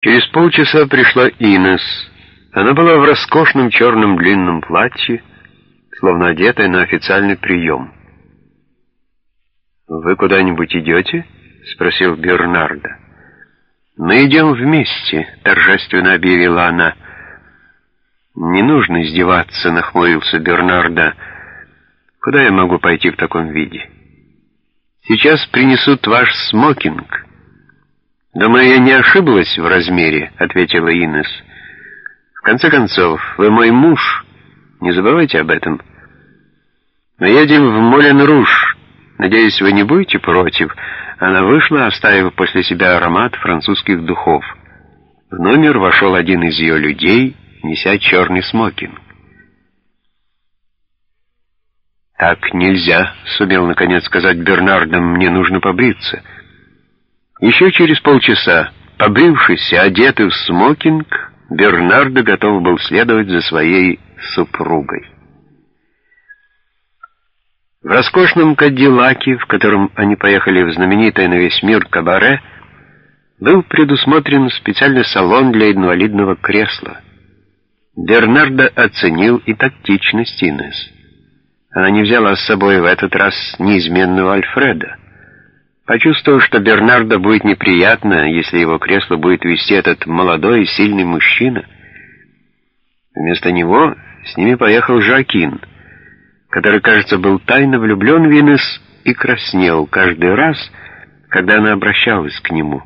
Через полчаса пришла Инес. Она была в роскошном черном длинном платье, словно одетая на официальный прием. «Вы куда-нибудь идете?» — спросил Бернардо. «Мы идем вместе», — торжественно объявила она. «Не нужно издеваться», — нахмурился Бернардо. «Куда я могу пойти в таком виде?» «Сейчас принесут ваш смокинг». «Думаю, я не ошиблась в размере», — ответила Инес. «В конце концов, вы мой муж. Не забывайте об этом. Мы едем в Молен-Руж. Надеюсь, вы не будете против». Она вышла, оставив после себя аромат французских духов. В номер вошел один из ее людей, неся черный смокинг. «Так нельзя», — сумел наконец сказать Бернардо, — «мне нужно побриться». Еще через полчаса, побрившись и одетый в смокинг, Бернардо готов был следовать за своей супругой. В роскошном кадиллаке, в котором они поехали в знаменитое на весь мир кабаре, был предусмотрен специальный салон для инвалидного кресла. Бернардо оценил и тактичность Инес. Она не взяла с собой в этот раз неизменного Альфреда. Почувствовав, что Бернардо будет неприятно, если его кресло будет вести этот молодой и сильный мужчина, вместо него с ними поехал Жакин, который, кажется, был тайно влюблен в Инес и краснел каждый раз, когда она обращалась к нему.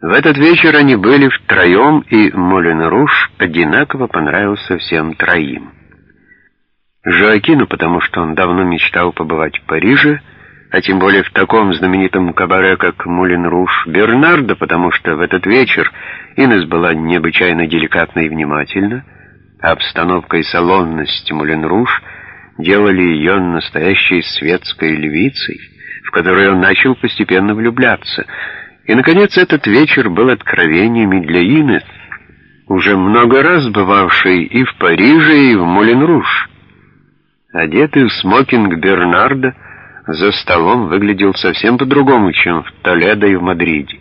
В этот вечер они были втроем, и Молин Руш одинаково понравился всем троим. Жоакину, потому что он давно мечтал побывать в Париже, а тем более в таком знаменитом кабаре, как Мулин Руш, Бернардо, потому что в этот вечер Инес была необычайно деликатна и внимательна, а обстановка и салонность Мулин Руш делали ее настоящей светской львицей, в которую он начал постепенно влюбляться. И, наконец, этот вечер был откровениями для Инес, уже много раз бывавшей и в Париже, и в Мулин Руш. Одетый в смокинг Бернарда, за столом выглядел совсем по-другому, чем в Толедо и в Мадриде.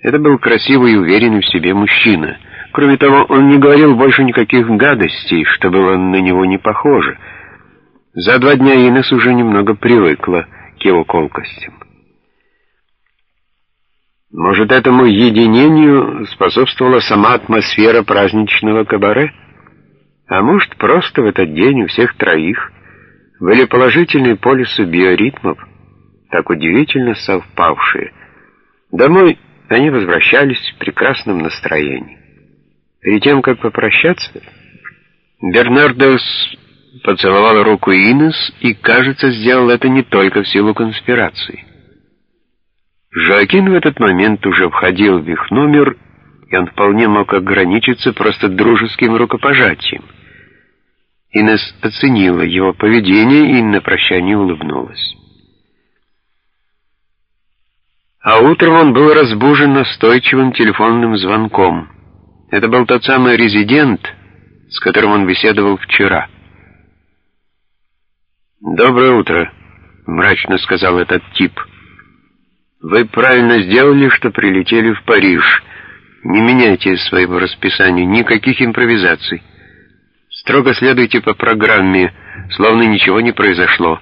Это был красивый и уверенный в себе мужчина. Кроме того, он не говорил больше никаких гадостей, что было на него не похоже. За два дня Инес уже немного привыкла к его колкостям. Может, этому единению способствовала сама атмосфера праздничного кабаре? А может, просто в этот день у всех троих были положительные полюсы биоритмов, так удивительно совпавшие. Домой они возвращались в прекрасном настроении. Перед тем, как попрощаться, Бернардос поцеловал руку Инес и, кажется, сделал это не только в силу конспирации. Жоакин в этот момент уже входил в их номер, и он вполне мог ограничиться просто дружеским рукопожатием. Инес оценила его поведение и на прощание улыбнулась. А утром он был разбужен настойчивым телефонным звонком. Это был тот самый резидент, с которым он беседовал вчера. «Доброе утро», — мрачно сказал этот тип. «Вы правильно сделали, что прилетели в Париж. Не меняйте своего расписания, никаких импровизаций». Строго следуйте по программе, словно ничего не произошло.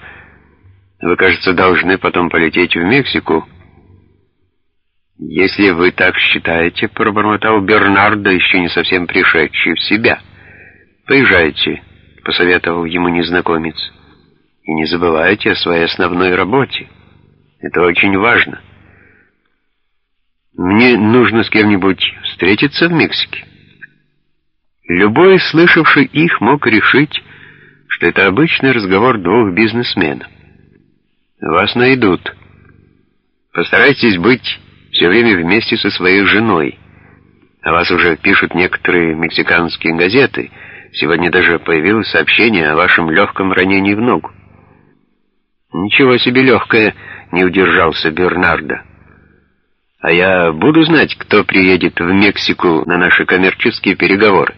Вы, кажется, должны потом полететь в Мексику. Если вы так считаете, пробормотал Бернардо, еще не совсем пришедший в себя. Поезжайте, посоветовал ему незнакомец. И не забывайте о своей основной работе. Это очень важно. Мне нужно с кем-нибудь встретиться в Мексике. Любой, слышавший их, мог решить, что это обычный разговор двух бизнесменов. Вас найдут. Постарайтесь быть все время вместе со своей женой. О вас уже пишут некоторые мексиканские газеты. Сегодня даже появилось сообщение о вашем легком ранении в ногу. Ничего себе легкое, не удержался Бернардо. А я буду знать, кто приедет в Мексику на наши коммерческие переговоры.